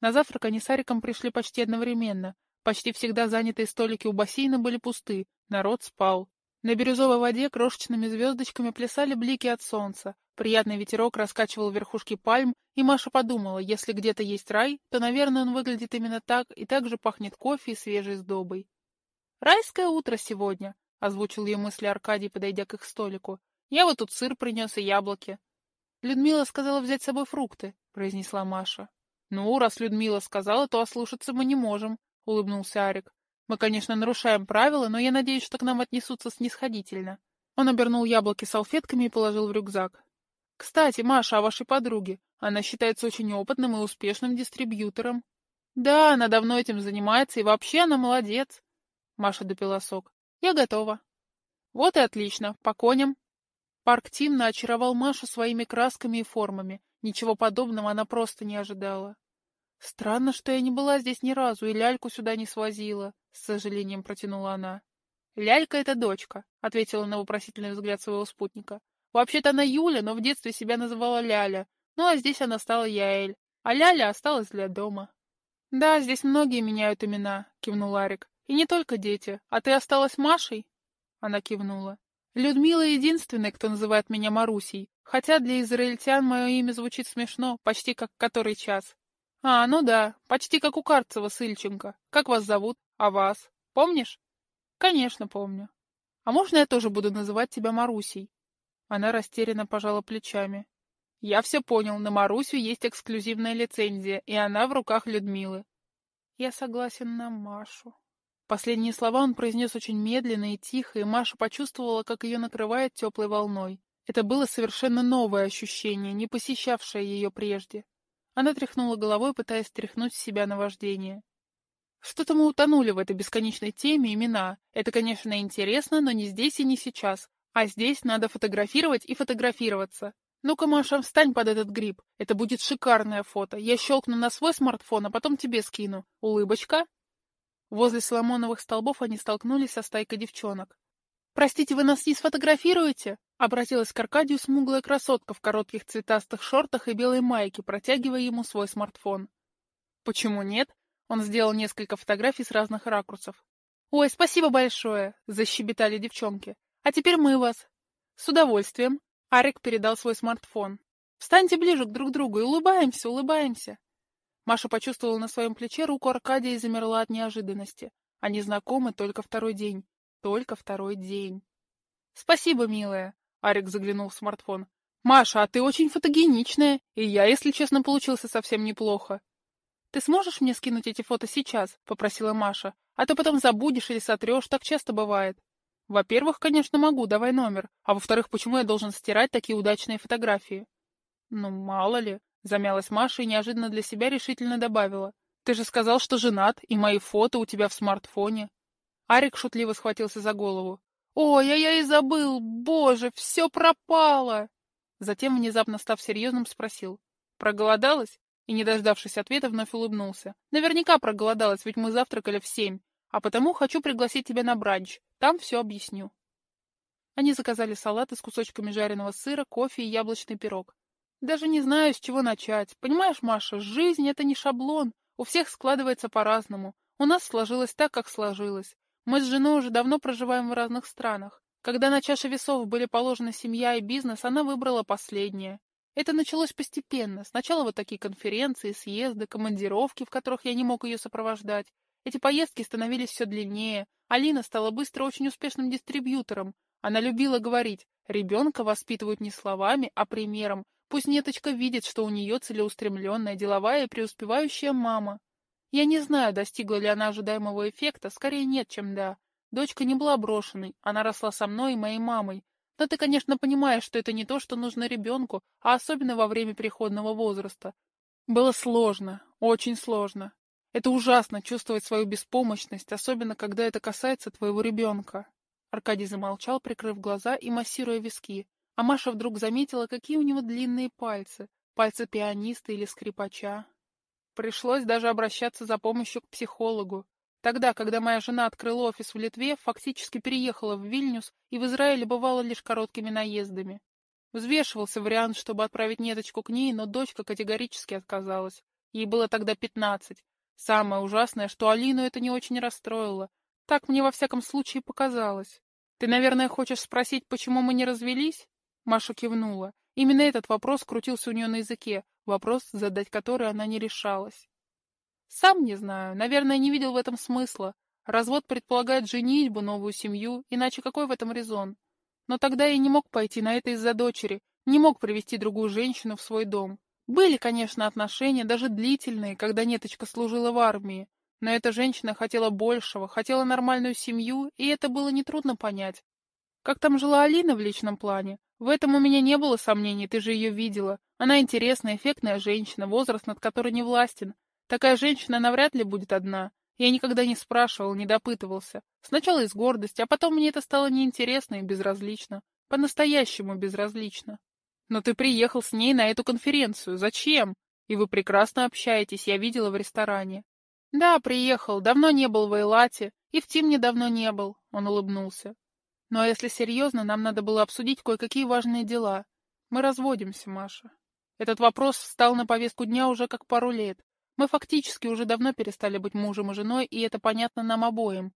На завтрак они с Ариком пришли почти одновременно. Почти всегда занятые столики у бассейна были пусты, народ спал. На бирюзовой воде крошечными звездочками плясали блики от солнца. Приятный ветерок раскачивал верхушки пальм, и Маша подумала, если где-то есть рай, то, наверное, он выглядит именно так, и также пахнет кофе и свежей сдобой. «Райское утро сегодня», — озвучил ее мысли Аркадий, подойдя к их столику. «Я вот тут сыр принес и яблоки». «Людмила сказала взять с собой фрукты», — произнесла Маша. «Ну, раз Людмила сказала, то ослушаться мы не можем», — улыбнулся Арик. «Мы, конечно, нарушаем правила, но я надеюсь, что к нам отнесутся снисходительно». Он обернул яблоки салфетками и положил в рюкзак. «Кстати, Маша, о вашей подруге. Она считается очень опытным и успешным дистрибьютором». «Да, она давно этим занимается, и вообще она молодец». Маша допила сок. «Я готова». «Вот и отлично. По коням». Парк Тимна очаровал Машу своими красками и формами. Ничего подобного она просто не ожидала. «Странно, что я не была здесь ни разу и ляльку сюда не свозила», — с сожалением протянула она. «Лялька — это дочка», — ответила на вопросительный взгляд своего спутника. «Вообще-то она Юля, но в детстве себя называла Ляля. Ну, а здесь она стала Яэль. А Ляля осталась для дома». «Да, здесь многие меняют имена», — кивнул Арик. «И не только дети. А ты осталась Машей?» Она кивнула. Людмила единственная, кто называет меня Марусей, хотя для израильтян мое имя звучит смешно, почти как который час. А, ну да, почти как у Карцева с Ильченко. Как вас зовут? А вас? Помнишь? Конечно, помню. А можно я тоже буду называть тебя Марусей? Она растерянно пожала плечами. Я все понял, на Марусю есть эксклюзивная лицензия, и она в руках Людмилы. Я согласен на Машу. Последние слова он произнес очень медленно и тихо, и Маша почувствовала, как ее накрывает теплой волной. Это было совершенно новое ощущение, не посещавшее ее прежде. Она тряхнула головой, пытаясь стряхнуть с себя наваждение. Что-то мы утонули в этой бесконечной теме имена. Это, конечно, интересно, но не здесь и не сейчас. А здесь надо фотографировать и фотографироваться. Ну-ка, Маша, встань под этот гриб. Это будет шикарное фото. Я щелкну на свой смартфон, а потом тебе скину. Улыбочка? Возле соломоновых столбов они столкнулись со стайкой девчонок. «Простите, вы нас не сфотографируете?» — обратилась к Аркадию смуглая красотка в коротких цветастых шортах и белой майке, протягивая ему свой смартфон. «Почему нет?» — он сделал несколько фотографий с разных ракурсов. «Ой, спасибо большое!» — защебетали девчонки. «А теперь мы вас!» «С удовольствием!» — Арик передал свой смартфон. «Встаньте ближе к друг другу и улыбаемся, улыбаемся!» Маша почувствовала на своем плече руку Аркадия и замерла от неожиданности. Они знакомы только второй день. Только второй день. «Спасибо, милая!» — Арик заглянул в смартфон. «Маша, а ты очень фотогеничная, и я, если честно, получился совсем неплохо». «Ты сможешь мне скинуть эти фото сейчас?» — попросила Маша. «А то потом забудешь или сотрешь, так часто бывает». «Во-первых, конечно, могу, давай номер. А во-вторых, почему я должен стирать такие удачные фотографии?» «Ну, мало ли», Замялась Маша и неожиданно для себя решительно добавила. «Ты же сказал, что женат, и мои фото у тебя в смартфоне». Арик шутливо схватился за голову. «Ой, а я и забыл! Боже, все пропало!» Затем, внезапно став серьезным, спросил. «Проголодалась?» И, не дождавшись ответа, вновь улыбнулся. «Наверняка проголодалась, ведь мы завтракали в семь. А потому хочу пригласить тебя на бранч. Там все объясню». Они заказали салаты с кусочками жареного сыра, кофе и яблочный пирог. Даже не знаю, с чего начать. Понимаешь, Маша, жизнь — это не шаблон. У всех складывается по-разному. У нас сложилось так, как сложилось. Мы с женой уже давно проживаем в разных странах. Когда на чаше весов были положены семья и бизнес, она выбрала последнее. Это началось постепенно. Сначала вот такие конференции, съезды, командировки, в которых я не мог ее сопровождать. Эти поездки становились все длиннее. Алина стала быстро очень успешным дистрибьютором. Она любила говорить, ребенка воспитывают не словами, а примером, Пусть Неточка видит, что у нее целеустремленная, деловая и преуспевающая мама. Я не знаю, достигла ли она ожидаемого эффекта, скорее нет, чем да. Дочка не была брошенной, она росла со мной и моей мамой. Но ты, конечно, понимаешь, что это не то, что нужно ребенку, а особенно во время переходного возраста. Было сложно, очень сложно. Это ужасно чувствовать свою беспомощность, особенно когда это касается твоего ребенка. Аркадий замолчал, прикрыв глаза и массируя виски. А Маша вдруг заметила, какие у него длинные пальцы, пальцы пианиста или скрипача. Пришлось даже обращаться за помощью к психологу. Тогда, когда моя жена открыла офис в Литве, фактически переехала в Вильнюс и в Израиле бывала лишь короткими наездами. Взвешивался вариант, чтобы отправить неточку к ней, но дочка категорически отказалась. Ей было тогда пятнадцать. Самое ужасное, что Алину это не очень расстроило. Так мне во всяком случае показалось. Ты, наверное, хочешь спросить, почему мы не развелись? Маша кивнула. Именно этот вопрос крутился у нее на языке, вопрос, задать который она не решалась. Сам не знаю, наверное, не видел в этом смысла. Развод предполагает женитьбу, новую семью, иначе какой в этом резон? Но тогда я не мог пойти на это из-за дочери, не мог привести другую женщину в свой дом. Были, конечно, отношения, даже длительные, когда Неточка служила в армии. Но эта женщина хотела большего, хотела нормальную семью, и это было нетрудно понять. Как там жила Алина в личном плане? В этом у меня не было сомнений, ты же ее видела. Она интересная, эффектная женщина, возраст над которой не властен. Такая женщина навряд ли будет одна. Я никогда не спрашивал, не допытывался. Сначала из гордости, а потом мне это стало неинтересно и безразлично. По-настоящему безразлично. Но ты приехал с ней на эту конференцию. Зачем? И вы прекрасно общаетесь, я видела в ресторане. Да, приехал. Давно не был в Эйлате. И в Тимне давно не был. Он улыбнулся. Ну а если серьезно, нам надо было обсудить кое-какие важные дела. Мы разводимся, Маша. Этот вопрос встал на повестку дня уже как пару лет. Мы фактически уже давно перестали быть мужем и женой, и это понятно нам обоим.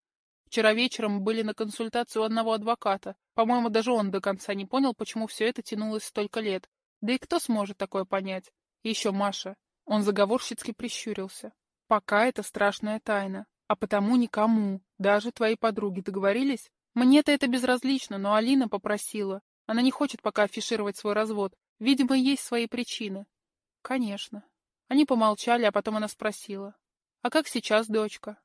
Вчера вечером были на консультацию одного адвоката. По-моему, даже он до конца не понял, почему все это тянулось столько лет. Да и кто сможет такое понять? И еще Маша. Он заговорщицки прищурился. Пока это страшная тайна. А потому никому, даже твои подруги, договорились? Мне-то это безразлично, но Алина попросила. Она не хочет пока афишировать свой развод. Видимо, есть свои причины. Конечно. Они помолчали, а потом она спросила. «А как сейчас, дочка?»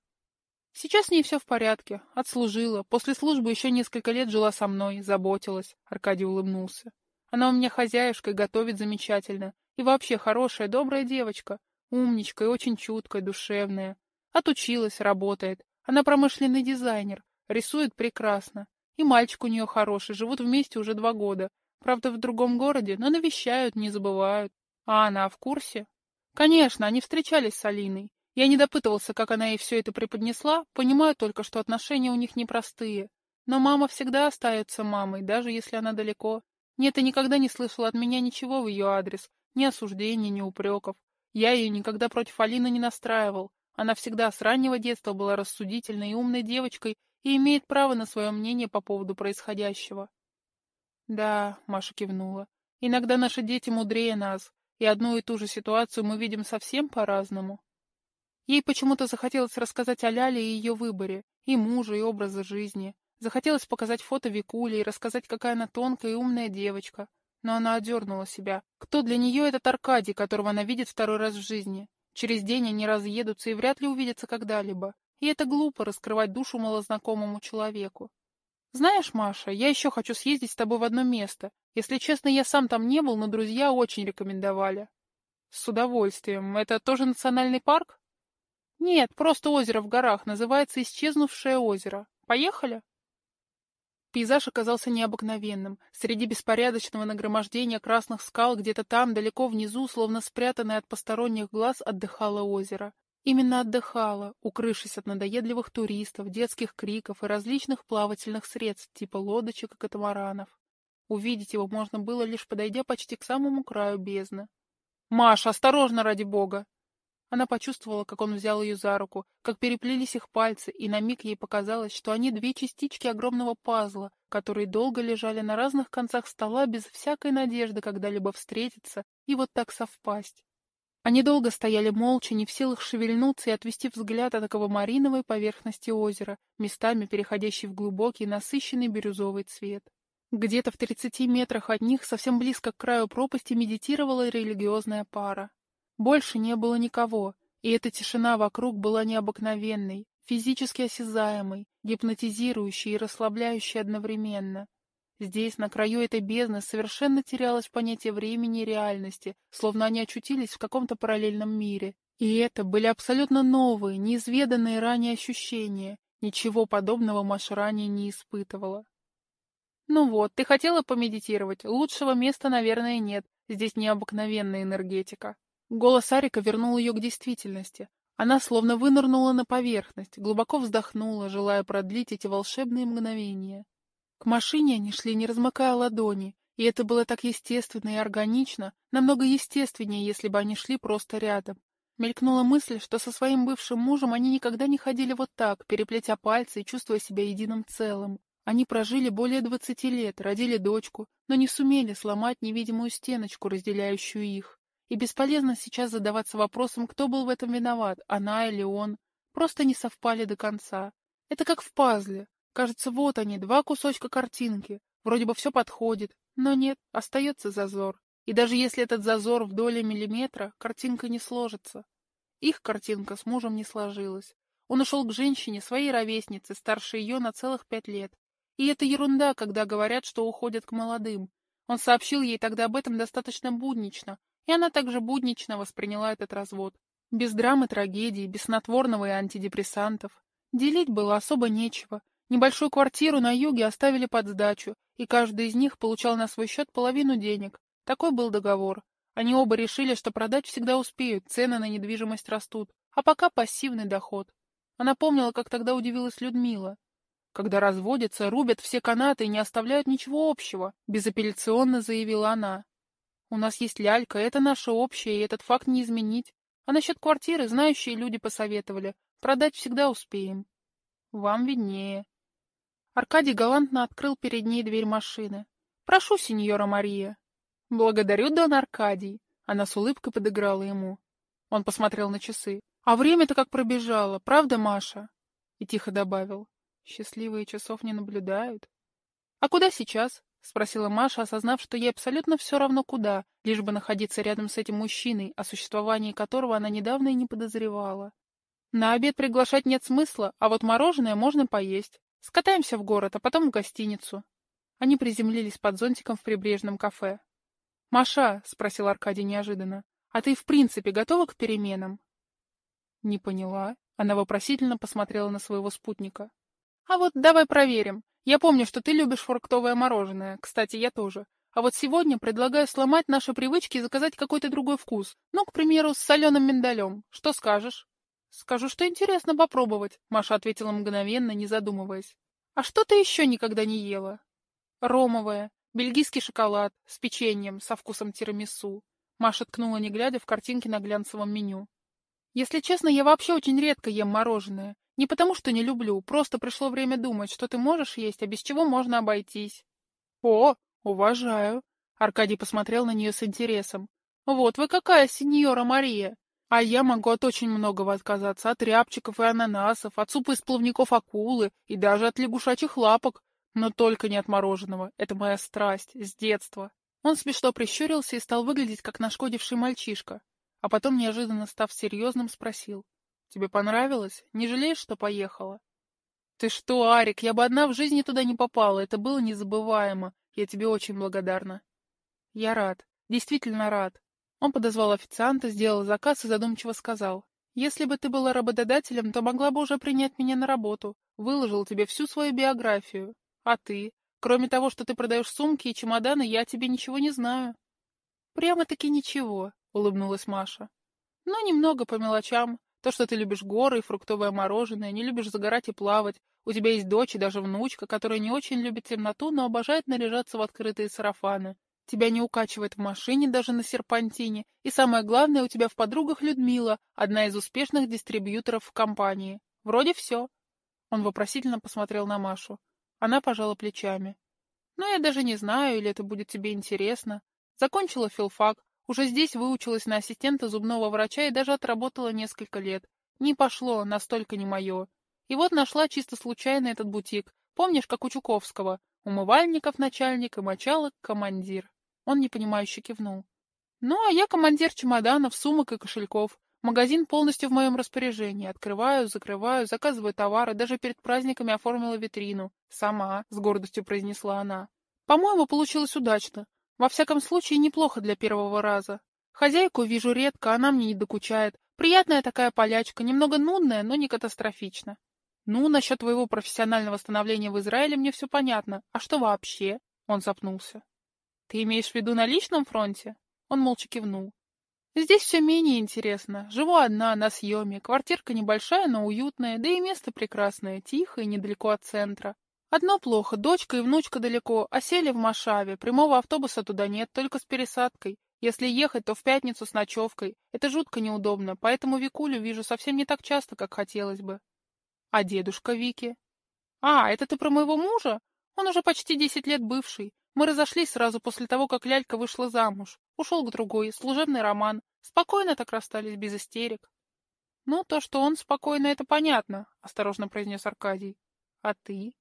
«Сейчас с ней все в порядке. Отслужила. После службы еще несколько лет жила со мной, заботилась». Аркадий улыбнулся. «Она у меня хозяюшка и готовит замечательно. И вообще хорошая, добрая девочка. Умничка и очень чуткая, душевная. Отучилась, работает. Она промышленный дизайнер. Рисует прекрасно. И мальчик у нее хороший, живут вместе уже два года. Правда, в другом городе, но навещают, не забывают. А она в курсе?» Конечно, они встречались с Алиной. Я не допытывался, как она ей все это преподнесла, понимаю только, что отношения у них непростые. Но мама всегда остается мамой, даже если она далеко. Нет, и никогда не слышала от меня ничего в ее адрес, ни осуждений, ни упреков. Я ее никогда против Алины не настраивал. Она всегда с раннего детства была рассудительной и умной девочкой и имеет право на свое мнение по поводу происходящего. Да, Маша кивнула. Иногда наши дети мудрее нас, и одну и ту же ситуацию мы видим совсем по-разному. Ей почему-то захотелось рассказать о Ляле и ее выборе, и муже, и образа жизни. Захотелось показать фото Викули и рассказать, какая она тонкая и умная девочка. Но она одернула себя. Кто для нее этот Аркадий, которого она видит второй раз в жизни? Через день они разъедутся и вряд ли увидятся когда-либо. И это глупо раскрывать душу малознакомому человеку. Знаешь, Маша, я еще хочу съездить с тобой в одно место. Если честно, я сам там не был, но друзья очень рекомендовали. С удовольствием. Это тоже национальный парк? Нет, просто озеро в горах, называется Исчезнувшее озеро. Поехали? Пейзаж оказался необыкновенным. Среди беспорядочного нагромождения красных скал где-то там, далеко внизу, словно спрятанное от посторонних глаз, отдыхало озеро. Именно отдыхала, укрывшись от надоедливых туристов, детских криков и различных плавательных средств типа лодочек и катамаранов. Увидеть его можно было, лишь подойдя почти к самому краю бездны. «Маша, осторожно, ради бога!» Она почувствовала, как он взял ее за руку, как переплелись их пальцы, и на миг ей показалось, что они две частички огромного пазла, которые долго лежали на разных концах стола без всякой надежды когда-либо встретиться и вот так совпасть. Они долго стояли молча, не в силах шевельнуться и отвести взгляд от аквамариновой поверхности озера, местами переходящей в глубокий, насыщенный бирюзовый цвет. Где-то в тридцати метрах от них, совсем близко к краю пропасти, медитировала религиозная пара. Больше не было никого, и эта тишина вокруг была необыкновенной, физически осязаемой, гипнотизирующей и расслабляющей одновременно. Здесь, на краю этой бездны, совершенно терялось понятие времени и реальности, словно они очутились в каком-то параллельном мире. И это были абсолютно новые, неизведанные ранее ощущения. Ничего подобного Маша ранее не испытывала. «Ну вот, ты хотела помедитировать. Лучшего места, наверное, нет. Здесь необыкновенная энергетика». Голос Арика вернул ее к действительности. Она словно вынырнула на поверхность, глубоко вздохнула, желая продлить эти волшебные мгновения. К машине они шли, не размыкая ладони, и это было так естественно и органично, намного естественнее, если бы они шли просто рядом. Мелькнула мысль, что со своим бывшим мужем они никогда не ходили вот так, переплетя пальцы и чувствуя себя единым целым. Они прожили более двадцати лет, родили дочку, но не сумели сломать невидимую стеночку, разделяющую их. И бесполезно сейчас задаваться вопросом, кто был в этом виноват, она или он. Просто не совпали до конца. Это как в пазле. Кажется, вот они, два кусочка картинки. Вроде бы все подходит, но нет, остается зазор. И даже если этот зазор в доли миллиметра, картинка не сложится. Их картинка с мужем не сложилась. Он ушел к женщине, своей ровеснице, старше ее на целых пять лет. И это ерунда, когда говорят, что уходят к молодым. Он сообщил ей тогда об этом достаточно буднично, и она также буднично восприняла этот развод. Без драмы трагедии, без снотворного и антидепрессантов. Делить было особо нечего. Небольшую квартиру на юге оставили под сдачу, и каждый из них получал на свой счет половину денег. Такой был договор. Они оба решили, что продать всегда успеют, цены на недвижимость растут, а пока пассивный доход. Она помнила, как тогда удивилась Людмила. Когда разводятся, рубят все канаты и не оставляют ничего общего, безапелляционно заявила она. У нас есть лялька, это наше общее, и этот факт не изменить. А насчет квартиры знающие люди посоветовали. Продать всегда успеем. Вам виднее. Аркадий галантно открыл перед ней дверь машины. «Прошу, сеньора Мария». «Благодарю, Дон Аркадий!» Она с улыбкой подыграла ему. Он посмотрел на часы. «А время-то как пробежало, правда, Маша?» И тихо добавил. «Счастливые часов не наблюдают». «А куда сейчас?» — спросила Маша, осознав, что ей абсолютно все равно куда, лишь бы находиться рядом с этим мужчиной, о существовании которого она недавно и не подозревала. «На обед приглашать нет смысла, а вот мороженое можно поесть. Скатаемся в город, а потом в гостиницу». Они приземлились под зонтиком в прибрежном кафе. «Маша», — спросил Аркадий неожиданно, — «а ты в принципе готова к переменам?» Не поняла. Она вопросительно посмотрела на своего спутника. «А вот давай проверим. Я помню, что ты любишь фруктовое мороженое. Кстати, я тоже. А вот сегодня предлагаю сломать наши привычки и заказать какой-то другой вкус. Ну, к примеру, с соленым миндалем. Что скажешь?» «Скажу, что интересно попробовать», — Маша ответила мгновенно, не задумываясь. «А что ты еще никогда не ела?» «Ромовое. Бельгийский шоколад с печеньем со вкусом тирамису. Маша ткнула, не глядя, в картинки на глянцевом меню. Если честно, я вообще очень редко ем мороженое. Не потому, что не люблю, просто пришло время думать, что ты можешь есть, а без чего можно обойтись. О, уважаю. Аркадий посмотрел на нее с интересом. Вот вы какая, сеньора Мария. А я могу от очень многого отказаться, от рябчиков и ананасов, от супа из плавников акулы и даже от лягушачьих лапок. Но только не от мороженого. Это моя страсть, с детства. Он смешно прищурился и стал выглядеть, как нашкодивший мальчишка. А потом, неожиданно став серьезным, спросил. «Тебе понравилось? Не жалеешь, что поехала?» «Ты что, Арик, я бы одна в жизни туда не попала. Это было незабываемо. Я тебе очень благодарна». «Я рад. Действительно рад». Он подозвал официанта, сделал заказ и задумчиво сказал. «Если бы ты была работодателем, то могла бы уже принять меня на работу. Выложил тебе всю свою биографию. А ты? Кроме того, что ты продаешь сумки и чемоданы, я тебе ничего не знаю. Прямо-таки ничего, улыбнулась Маша. Ну, немного по мелочам. То, что ты любишь горы и фруктовое мороженое, не любишь загорать и плавать. У тебя есть дочь и даже внучка, которая не очень любит темноту, но обожает наряжаться в открытые сарафаны. Тебя не укачивает в машине даже на серпантине. И самое главное, у тебя в подругах Людмила, одна из успешных дистрибьюторов в компании. Вроде все. Он вопросительно посмотрел на Машу. Она пожала плечами. «Ну, я даже не знаю, или это будет тебе интересно. Закончила филфак, уже здесь выучилась на ассистента зубного врача и даже отработала несколько лет. Не пошло, настолько не мое. И вот нашла чисто случайно этот бутик. Помнишь, как у Чуковского? Умывальников начальник и мочалок командир. Он непонимающе кивнул. Ну, а я командир чемоданов, сумок и кошельков. Магазин полностью в моем распоряжении. Открываю, закрываю, заказываю товары, даже перед праздниками оформила витрину. Сама, с гордостью произнесла она. По-моему, получилось удачно. Во всяком случае, неплохо для первого раза. Хозяйку вижу редко, она мне не докучает. Приятная такая полячка, немного нудная, но не катастрофично. Ну, насчет твоего профессионального становления в Израиле мне все понятно. А что вообще? Он запнулся. Ты имеешь в виду на личном фронте? Он молча кивнул. Здесь все менее интересно. Живу одна, на съеме. Квартирка небольшая, но уютная, да и место прекрасное, тихое, недалеко от центра. Одно плохо, дочка и внучка далеко, а сели в Машаве. Прямого автобуса туда нет, только с пересадкой. Если ехать, то в пятницу с ночевкой. Это жутко неудобно, поэтому Викулю вижу совсем не так часто, как хотелось бы. А дедушка Вики? А, это ты про моего мужа? Он уже почти десять лет бывший. Мы разошлись сразу после того, как Лялька вышла замуж. Ушел к другой, служебный роман. Спокойно так расстались, без истерик. Ну, то, что он спокойно, это понятно, — осторожно произнес Аркадий. А ты?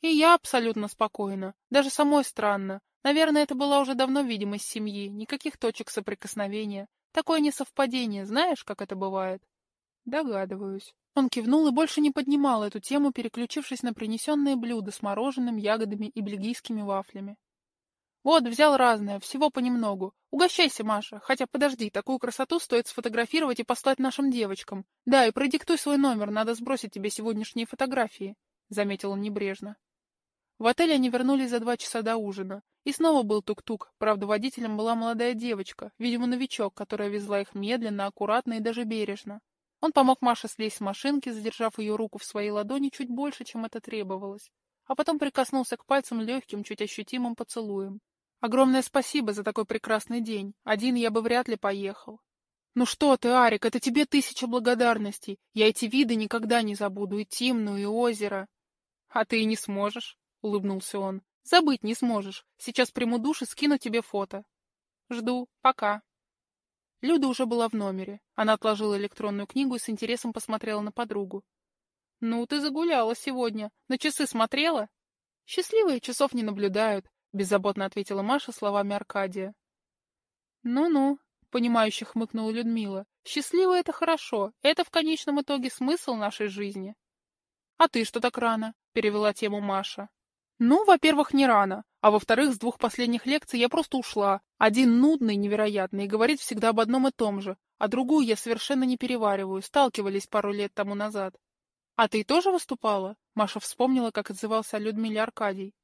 И я абсолютно спокойна. Даже самой странно. Наверное, это была уже давно видимость семьи, никаких точек соприкосновения. Такое несовпадение, знаешь, как это бывает? Догадываюсь. Он кивнул и больше не поднимал эту тему, переключившись на принесенные блюда с мороженым, ягодами и бельгийскими вафлями. Вот, взял разное, всего понемногу. Угощайся, Маша. Хотя, подожди, такую красоту стоит сфотографировать и послать нашим девочкам. Да, и продиктуй свой номер, надо сбросить тебе сегодняшние фотографии, — заметил он небрежно. В отель они вернулись за два часа до ужина. И снова был тук-тук, правда, водителем была молодая девочка, видимо, новичок, которая везла их медленно, аккуратно и даже бережно. Он помог Маше слезть с машинки, задержав ее руку в своей ладони чуть больше, чем это требовалось, а потом прикоснулся к пальцам легким, чуть ощутимым поцелуем. «Огромное спасибо за такой прекрасный день. Один я бы вряд ли поехал». «Ну что ты, Арик, это тебе тысяча благодарностей. Я эти виды никогда не забуду, и Тимну, и озеро». «А ты и не сможешь», — улыбнулся он. Забыть не сможешь. Сейчас приму душ и скину тебе фото. Жду. Пока. Люда уже была в номере. Она отложила электронную книгу и с интересом посмотрела на подругу. «Ну, ты загуляла сегодня. На часы смотрела?» «Счастливые часов не наблюдают», — беззаботно ответила Маша словами Аркадия. «Ну-ну», — понимающе хмыкнула Людмила. «Счастливые — это хорошо. Это в конечном итоге смысл нашей жизни». «А ты что так рано?» — перевела тему Маша. Ну, во-первых, не рано, а во-вторых, с двух последних лекций я просто ушла. Один нудный, невероятный, и говорит всегда об одном и том же, а другую я совершенно не перевариваю, сталкивались пару лет тому назад. «А ты тоже выступала?» Маша вспомнила, как отзывался о Людмиле Аркадий.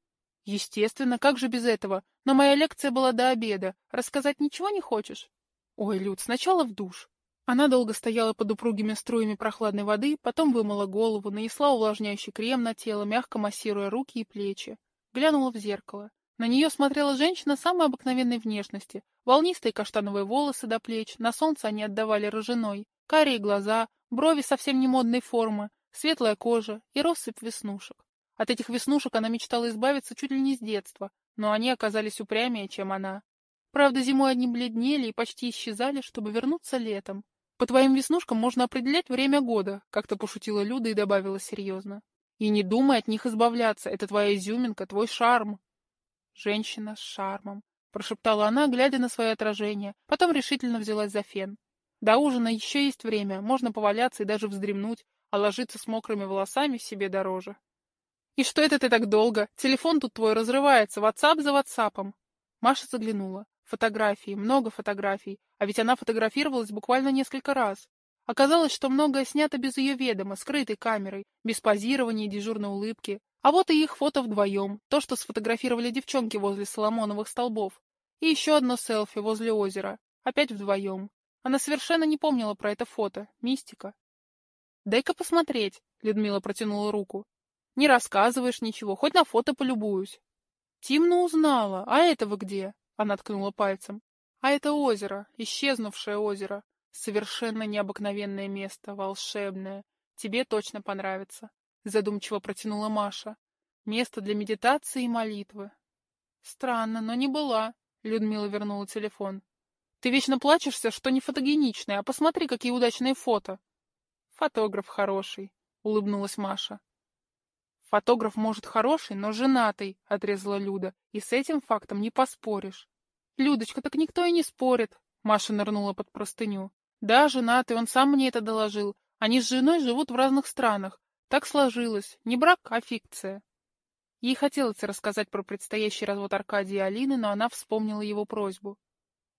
«Естественно, как же без этого? Но моя лекция была до обеда. Рассказать ничего не хочешь?» «Ой, Люд, сначала в душ». Она долго стояла под упругими струями прохладной воды, потом вымыла голову, нанесла увлажняющий крем на тело, мягко массируя руки и плечи. Глянула в зеркало. На нее смотрела женщина самой обыкновенной внешности. Волнистые каштановые волосы до плеч, на солнце они отдавали рыжиной, карие глаза, брови совсем не модной формы, светлая кожа и россыпь веснушек. От этих веснушек она мечтала избавиться чуть ли не с детства, но они оказались упрямее, чем она. Правда, зимой они бледнели и почти исчезали, чтобы вернуться летом. «По твоим веснушкам можно определять время года», — как-то пошутила Люда и добавила серьезно. «И не думай от них избавляться, это твоя изюминка, твой шарм». «Женщина с шармом», — прошептала она, глядя на свое отражение, потом решительно взялась за фен. «До ужина еще есть время, можно поваляться и даже вздремнуть, а ложиться с мокрыми волосами себе дороже». «И что это ты так долго? Телефон тут твой разрывается, ватсап за ватсапом». Маша заглянула. Фотографии, много фотографий, а ведь она фотографировалась буквально несколько раз. Оказалось, что многое снято без ее ведома, скрытой камерой, без позирования и дежурной улыбки. А вот и их фото вдвоем, то, что сфотографировали девчонки возле Соломоновых столбов. И еще одно селфи возле озера, опять вдвоем. Она совершенно не помнила про это фото, мистика. «Дай-ка посмотреть», — Людмила протянула руку. «Не рассказываешь ничего, хоть на фото полюбуюсь». Тимна узнала, а это вы где? Она ткнула пальцем. А это озеро, исчезнувшее озеро. Совершенно необыкновенное место, волшебное. Тебе точно понравится. Задумчиво протянула Маша. Место для медитации и молитвы. Странно, но не была. Людмила вернула телефон. Ты вечно плачешься, что не фотогеничная, а посмотри, какие удачные фото. Фотограф хороший, улыбнулась Маша. Фотограф, может, хороший, но женатый, — отрезала Люда, — и с этим фактом не поспоришь. Людочка, так никто и не спорит, — Маша нырнула под простыню. Да, женатый, он сам мне это доложил. Они с женой живут в разных странах. Так сложилось. Не брак, а фикция. Ей хотелось рассказать про предстоящий развод Аркадия и Алины, но она вспомнила его просьбу.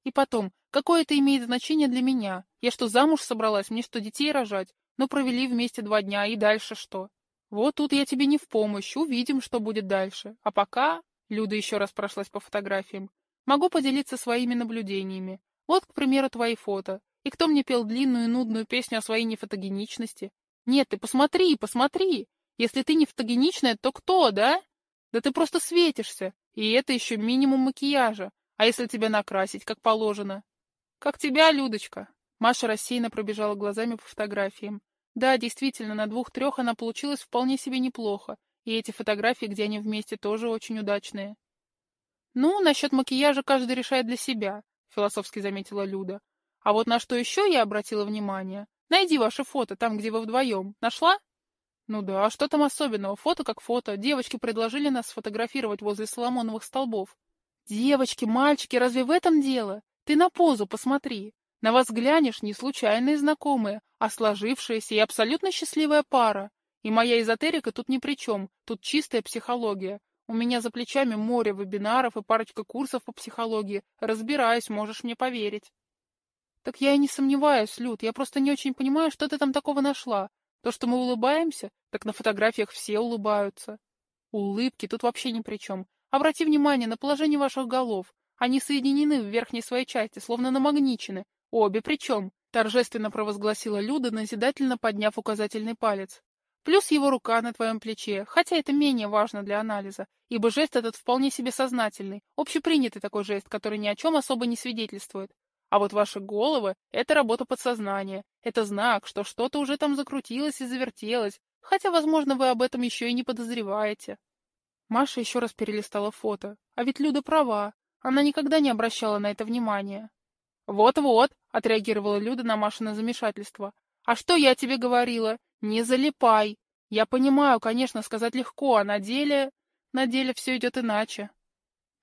И потом, какое это имеет значение для меня? Я что, замуж собралась? Мне что, детей рожать? Ну, провели вместе два дня, и дальше что? Вот тут я тебе не в помощь, увидим, что будет дальше. А пока... Люда еще раз прошлась по фотографиям. Могу поделиться своими наблюдениями. Вот, к примеру, твои фото. И кто мне пел длинную и нудную песню о своей нефотогеничности? Нет, ты посмотри, посмотри. Если ты не фотогеничная, то кто, да? Да ты просто светишься. И это еще минимум макияжа. А если тебя накрасить, как положено? Как тебя, Людочка? Маша рассеянно пробежала глазами по фотографиям. Да, действительно, на двух-трех она получилась вполне себе неплохо, и эти фотографии, где они вместе, тоже очень удачные. «Ну, насчет макияжа каждый решает для себя», — философски заметила Люда. «А вот на что еще я обратила внимание? Найди ваше фото там, где вы вдвоем. Нашла?» «Ну да, а что там особенного? Фото как фото. Девочки предложили нас сфотографировать возле Соломоновых столбов». «Девочки, мальчики, разве в этом дело? Ты на позу посмотри. На вас глянешь не случайные знакомые, а сложившаяся и абсолютно счастливая пара. И моя эзотерика тут ни при чем, тут чистая психология. У меня за плечами море вебинаров и парочка курсов по психологии. Разбираюсь, можешь мне поверить. Так я и не сомневаюсь, Люд, я просто не очень понимаю, что ты там такого нашла. То, что мы улыбаемся, так на фотографиях все улыбаются. Улыбки тут вообще ни при чем. Обрати внимание на положение ваших голов. Они соединены в верхней своей части, словно намагничены. Обе причем, торжественно провозгласила Люда, назидательно подняв указательный палец. Плюс его рука на твоем плече, хотя это менее важно для анализа, ибо жест этот вполне себе сознательный, общепринятый такой жест, который ни о чем особо не свидетельствует. А вот ваши головы — это работа подсознания, это знак, что что-то уже там закрутилось и завертелось, хотя, возможно, вы об этом еще и не подозреваете. Маша еще раз перелистала фото. А ведь Люда права, она никогда не обращала на это внимания. «Вот-вот», — отреагировала Люда на Машино замешательство. «А что я тебе говорила? Не залипай. Я понимаю, конечно, сказать легко, а на деле... На деле все идет иначе.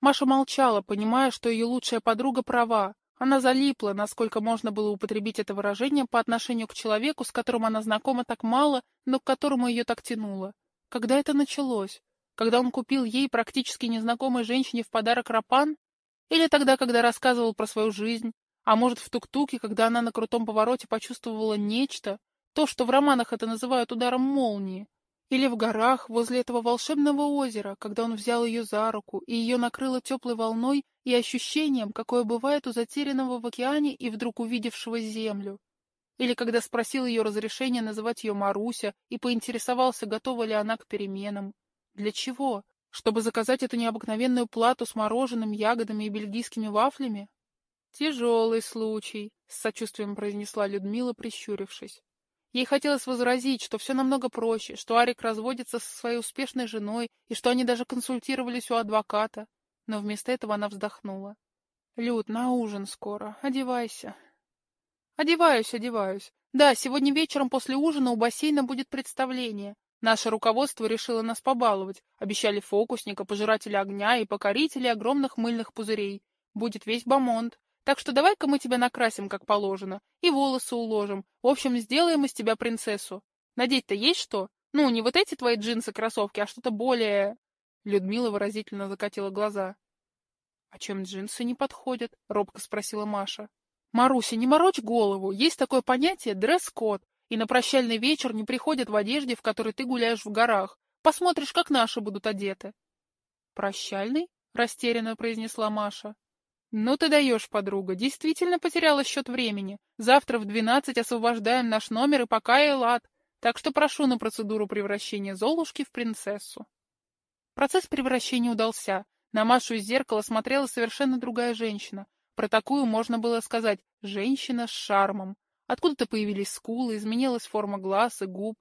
Маша молчала, понимая, что ее лучшая подруга права. Она залипла, насколько можно было употребить это выражение по отношению к человеку, с которым она знакома так мало, но к которому ее так тянуло. Когда это началось? Когда он купил ей, практически незнакомой женщине, в подарок рапан? Или тогда, когда рассказывал про свою жизнь? А может, в тук-туке, когда она на крутом повороте почувствовала нечто, то, что в романах это называют ударом молнии. Или в горах, возле этого волшебного озера, когда он взял ее за руку, и ее накрыло теплой волной и ощущением, какое бывает у затерянного в океане и вдруг увидевшего землю. Или когда спросил ее разрешения называть ее Маруся и поинтересовался, готова ли она к переменам. Для чего? Чтобы заказать эту необыкновенную плату с мороженым, ягодами и бельгийскими вафлями? Тяжелый случай, — с сочувствием произнесла Людмила, прищурившись. Ей хотелось возразить, что все намного проще, что Арик разводится со своей успешной женой и что они даже консультировались у адвоката. Но вместо этого она вздохнула. «Люд, на ужин скоро. Одевайся». «Одеваюсь, одеваюсь. Да, сегодня вечером после ужина у бассейна будет представление. Наше руководство решило нас побаловать. Обещали фокусника, пожирателя огня и покорителей огромных мыльных пузырей. Будет весь бомонд. Так что давай-ка мы тебя накрасим, как положено, и волосы уложим. В общем, сделаем из тебя принцессу. Надеть-то есть что? Ну, не вот эти твои джинсы-кроссовки, а что-то более...» Людмила выразительно закатила глаза. «А чем джинсы не подходят?» — робко спросила Маша. «Маруся, не морочь голову. Есть такое понятие дресс-код, и на прощальный вечер не приходят в одежде, в которой ты гуляешь в горах. Посмотришь, как наши будут одеты». «Прощальный?» — растерянно произнесла Маша. «Ну ты даешь, подруга, действительно потеряла счет времени. Завтра в двенадцать освобождаем наш номер и пока и лад. Так что прошу на процедуру превращения Золушки в принцессу». Процесс превращения удался. На Машу из зеркала смотрела совершенно другая женщина. Про такую можно было сказать «женщина с шармом». Откуда-то появились скулы, изменилась форма глаз и губ.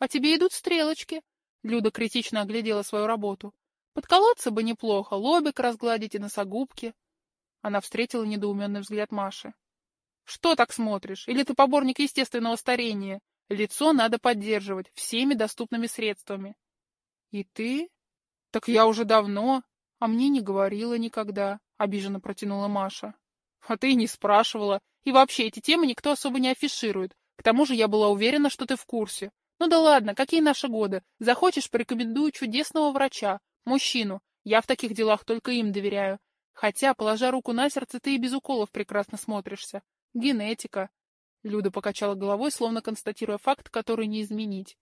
«А тебе идут стрелочки?» Люда критично оглядела свою работу. «Подколоться бы неплохо, лобик разгладить и носогубки». Она встретила недоуменный взгляд Маши. «Что так смотришь? Или ты поборник естественного старения? Лицо надо поддерживать всеми доступными средствами». «И ты?» «Так я уже давно, а мне не говорила никогда», — обиженно протянула Маша. «А ты и не спрашивала. И вообще, эти темы никто особо не афиширует. К тому же я была уверена, что ты в курсе. Ну да ладно, какие наши годы? Захочешь, порекомендую чудесного врача, мужчину. Я в таких делах только им доверяю. Хотя, положа руку на сердце, ты и без уколов прекрасно смотришься. Генетика. Люда покачала головой, словно констатируя факт, который не изменить.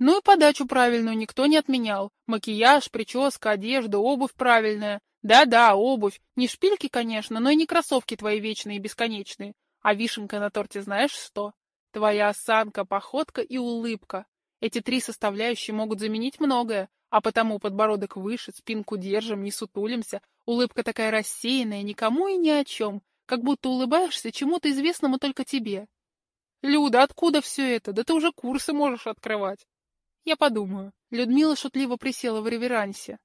Ну и подачу правильную никто не отменял. Макияж, прическа, одежда, обувь правильная. Да-да, обувь. Не шпильки, конечно, но и не кроссовки твои вечные и бесконечные. А вишенка на торте знаешь что? Твоя осанка, походка и улыбка. Эти три составляющие могут заменить многое, а потому подбородок выше, спинку держим, не сутулимся, Улыбка такая рассеянная, никому и ни о чем, как будто улыбаешься чему-то известному только тебе. Люда, откуда все это? Да ты уже курсы можешь открывать. Я подумаю. Людмила шутливо присела в реверансе.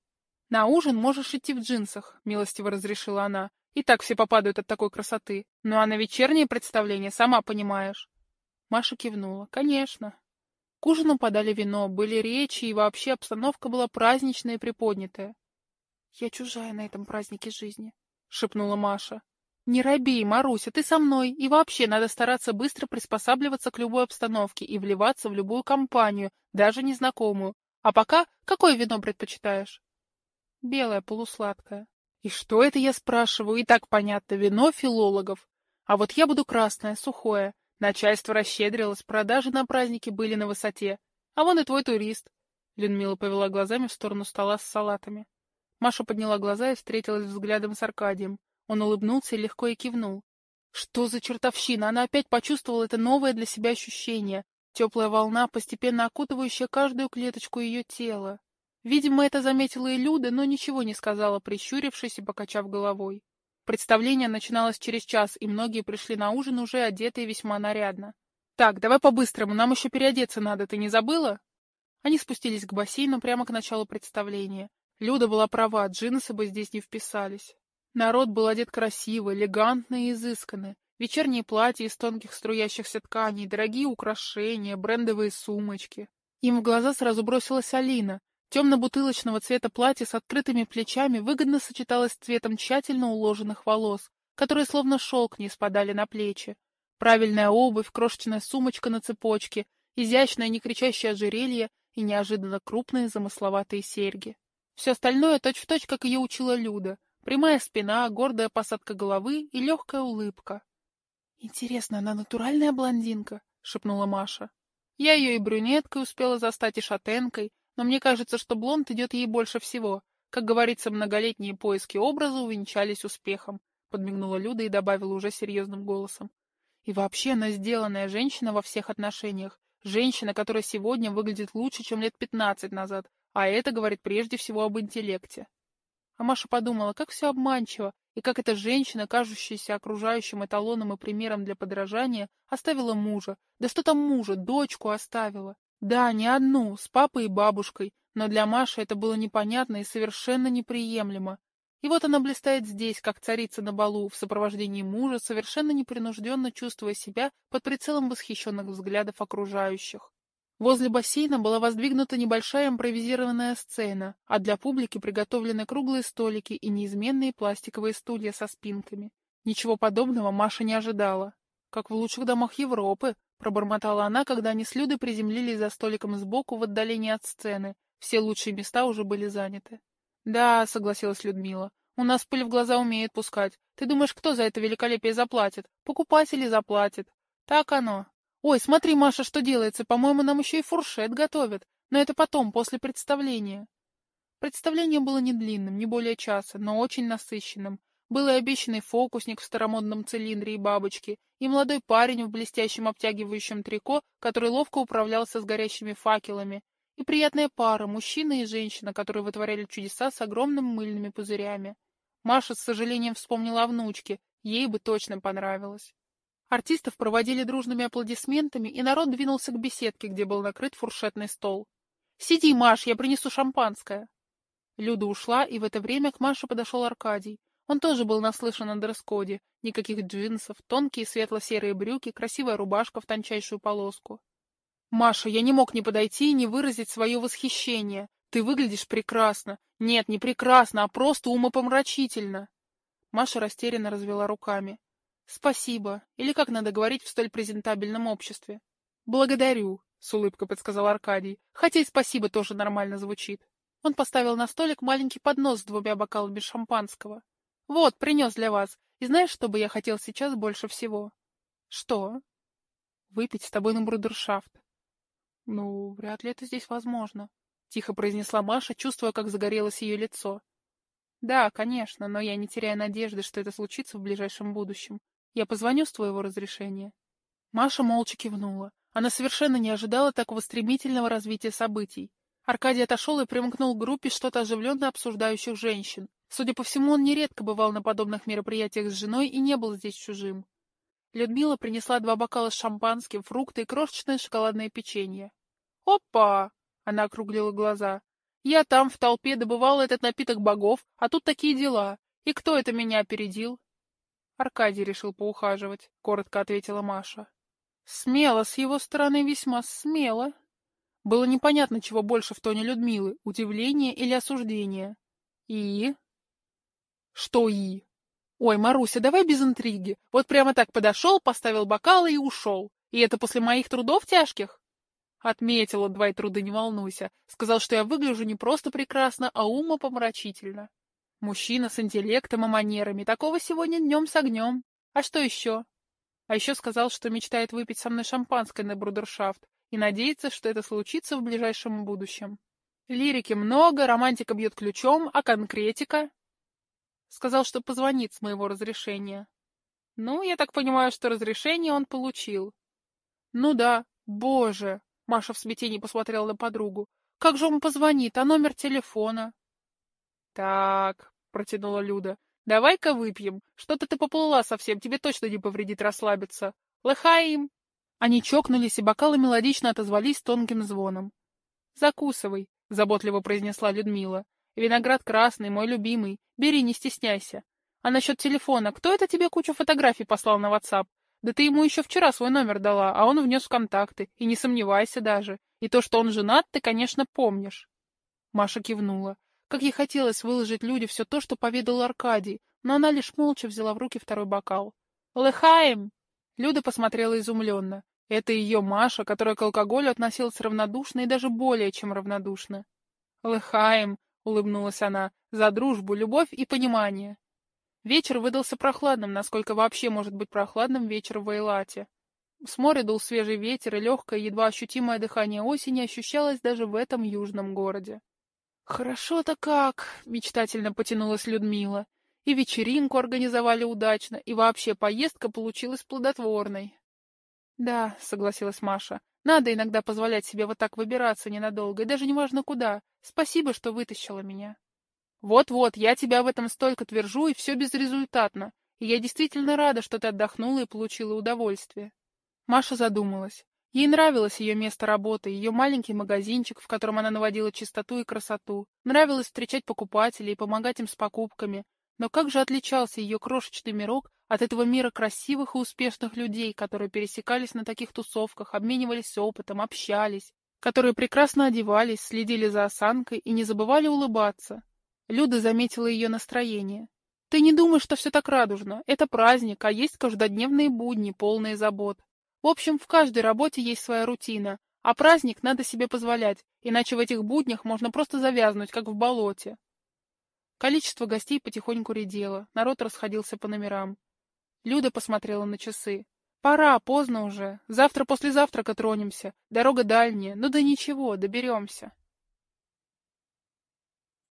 На ужин можешь идти в джинсах, милостиво разрешила она. И так все попадают от такой красоты. Ну а на вечернее представление, сама понимаешь. Маша кивнула. Конечно. К ужину подали вино, были речи, и вообще обстановка была праздничная и приподнятая. «Я чужая на этом празднике жизни», — шепнула Маша. «Не робей, Маруся, ты со мной, и вообще надо стараться быстро приспосабливаться к любой обстановке и вливаться в любую компанию, даже незнакомую. А пока какое вино предпочитаешь?» «Белое, полусладкое». «И что это я спрашиваю? И так понятно, вино филологов. А вот я буду красное, сухое. Начальство расщедрилось, продажи на празднике были на высоте. А вон и твой турист». Людмила повела глазами в сторону стола с салатами. Маша подняла глаза и встретилась взглядом с Аркадием. Он улыбнулся и легко и кивнул. Что за чертовщина? Она опять почувствовала это новое для себя ощущение. Теплая волна, постепенно окутывающая каждую клеточку ее тела. Видимо, это заметила и Люда, но ничего не сказала, прищурившись и покачав головой. Представление начиналось через час, и многие пришли на ужин уже одетые весьма нарядно. «Так, давай по-быстрому, нам еще переодеться надо, ты не забыла?» Они спустились к бассейну прямо к началу представления. Люда была права, джинсы бы здесь не вписались. Народ был одет красиво, элегантно и изысканно. Вечерние платья из тонких струящихся тканей, дорогие украшения, брендовые сумочки. Им в глаза сразу бросилась Алина. Темно-бутылочного цвета платье с открытыми плечами выгодно сочеталось с цветом тщательно уложенных волос, которые словно шелк не спадали на плечи. Правильная обувь, крошечная сумочка на цепочке, изящное некричащее ожерелье и неожиданно крупные замысловатые серьги. Все остальное точь-в-точь, точь, как ее учила Люда. Прямая спина, гордая посадка головы и легкая улыбка. «Интересно, она натуральная блондинка?» — шепнула Маша. Я ее и брюнеткой успела застать, и шатенкой, но мне кажется, что блонд идет ей больше всего. Как говорится, многолетние поиски образа увенчались успехом, — подмигнула Люда и добавила уже серьезным голосом. И вообще она сделанная женщина во всех отношениях. Женщина, которая сегодня выглядит лучше, чем лет пятнадцать назад, а это говорит прежде всего об интеллекте. А Маша подумала, как все обманчиво, и как эта женщина, кажущаяся окружающим эталоном и примером для подражания, оставила мужа. Да что там мужа, дочку оставила. Да, не одну, с папой и бабушкой, но для Маши это было непонятно и совершенно неприемлемо. И вот она блистает здесь, как царица на балу, в сопровождении мужа, совершенно непринужденно чувствуя себя под прицелом восхищенных взглядов окружающих. Возле бассейна была воздвигнута небольшая импровизированная сцена, а для публики приготовлены круглые столики и неизменные пластиковые стулья со спинками. Ничего подобного Маша не ожидала. «Как в лучших домах Европы», — пробормотала она, когда они с Людой приземлились за столиком сбоку в отдалении от сцены. Все лучшие места уже были заняты. «Да», — согласилась Людмила, — «у нас пыль в глаза умеет пускать. Ты думаешь, кто за это великолепие заплатит? Покупатели заплатят. Так оно. «Ой, смотри, Маша, что делается. По-моему, нам еще и фуршет готовят. Но это потом, после представления». Представление было не длинным, не более часа, но очень насыщенным. Был и обещанный фокусник в старомодном цилиндре и бабочке, и молодой парень в блестящем обтягивающем трико, который ловко управлялся с горящими факелами, и приятная пара, мужчина и женщина, которые вытворяли чудеса с огромными мыльными пузырями. Маша с сожалением вспомнила о внучке, ей бы точно понравилось. Артистов проводили дружными аплодисментами, и народ двинулся к беседке, где был накрыт фуршетный стол. «Сиди, Маш, я принесу шампанское». Люда ушла, и в это время к Маше подошел Аркадий. Он тоже был наслышан о дресс-коде. Никаких джинсов, тонкие светло-серые брюки, красивая рубашка в тончайшую полоску. «Маша, я не мог не подойти и не выразить свое восхищение. Ты выглядишь прекрасно. Нет, не прекрасно, а просто умопомрачительно». Маша растерянно развела руками. «Спасибо. Или как надо говорить в столь презентабельном обществе?» «Благодарю», — с улыбкой подсказал Аркадий, хотя и спасибо тоже нормально звучит. Он поставил на столик маленький поднос с двумя бокалами шампанского. «Вот, принес для вас. И знаешь, что бы я хотел сейчас больше всего?» «Что?» «Выпить с тобой на брудершафт». «Ну, вряд ли это здесь возможно», — тихо произнесла Маша, чувствуя, как загорелось ее лицо. «Да, конечно, но я не теряю надежды, что это случится в ближайшем будущем. Я позвоню с твоего разрешения. Маша молча кивнула. Она совершенно не ожидала такого стремительного развития событий. Аркадий отошел и примкнул к группе что-то оживленно обсуждающих женщин. Судя по всему, он нередко бывал на подобных мероприятиях с женой и не был здесь чужим. Людмила принесла два бокала с шампанским, фрукты и крошечное шоколадное печенье. «Опа!» — она округлила глаза. «Я там в толпе добывала этот напиток богов, а тут такие дела. И кто это меня опередил?» Аркадий решил поухаживать, — коротко ответила Маша. Смело, с его стороны весьма смело. Было непонятно, чего больше в тоне Людмилы, удивление или осуждение. И? Что и? Ой, Маруся, давай без интриги. Вот прямо так подошел, поставил бокалы и ушел. И это после моих трудов тяжких? Отметила твои труды, не волнуйся. Сказал, что я выгляжу не просто прекрасно, а умопомрачительно. Мужчина с интеллектом и манерами. Такого сегодня днем с огнем. А что еще? А еще сказал, что мечтает выпить со мной шампанское на брудершафт и надеется, что это случится в ближайшем будущем. Лирики много, романтика бьет ключом, а конкретика? Сказал, что позвонит с моего разрешения. Ну, я так понимаю, что разрешение он получил. Ну да, боже, Маша в смятении посмотрела на подругу. Как же он позвонит, а номер телефона? «Так», — протянула Люда, — «давай-ка выпьем. Что-то ты поплыла совсем, тебе точно не повредит расслабиться. Лыхаим!» Они чокнулись, и бокалы мелодично отозвались тонким звоном. «Закусывай», — заботливо произнесла Людмила. «Виноград красный, мой любимый. Бери, не стесняйся. А насчет телефона, кто это тебе кучу фотографий послал на WhatsApp? Да ты ему еще вчера свой номер дала, а он внес в контакты, и не сомневайся даже. И то, что он женат, ты, конечно, помнишь». Маша кивнула. Как ей хотелось выложить люди все то, что поведал Аркадий, но она лишь молча взяла в руки второй бокал. «Лыхаем!» Люда посмотрела изумленно. Это ее Маша, которая к алкоголю относилась равнодушно и даже более чем равнодушно. «Лыхаем!» — улыбнулась она. «За дружбу, любовь и понимание!» Вечер выдался прохладным, насколько вообще может быть прохладным вечер в Эйлате. С моря дул свежий ветер, и легкое, едва ощутимое дыхание осени ощущалось даже в этом южном городе. «Хорошо-то как!» — мечтательно потянулась Людмила. «И вечеринку организовали удачно, и вообще поездка получилась плодотворной». «Да», — согласилась Маша, — «надо иногда позволять себе вот так выбираться ненадолго, и даже неважно куда. Спасибо, что вытащила меня». «Вот-вот, я тебя в этом столько твержу, и все безрезультатно. И я действительно рада, что ты отдохнула и получила удовольствие». Маша задумалась. Ей нравилось ее место работы, ее маленький магазинчик, в котором она наводила чистоту и красоту. Нравилось встречать покупателей и помогать им с покупками. Но как же отличался ее крошечный мирок от этого мира красивых и успешных людей, которые пересекались на таких тусовках, обменивались опытом, общались, которые прекрасно одевались, следили за осанкой и не забывали улыбаться. Люда заметила ее настроение. «Ты не думаешь, что все так радужно. Это праздник, а есть каждодневные будни, полные забот. В общем, в каждой работе есть своя рутина, а праздник надо себе позволять, иначе в этих буднях можно просто завязнуть, как в болоте. Количество гостей потихоньку редело, народ расходился по номерам. Люда посмотрела на часы. «Пора, поздно уже. Завтра после завтрака тронемся. Дорога дальняя. Ну да ничего, доберемся».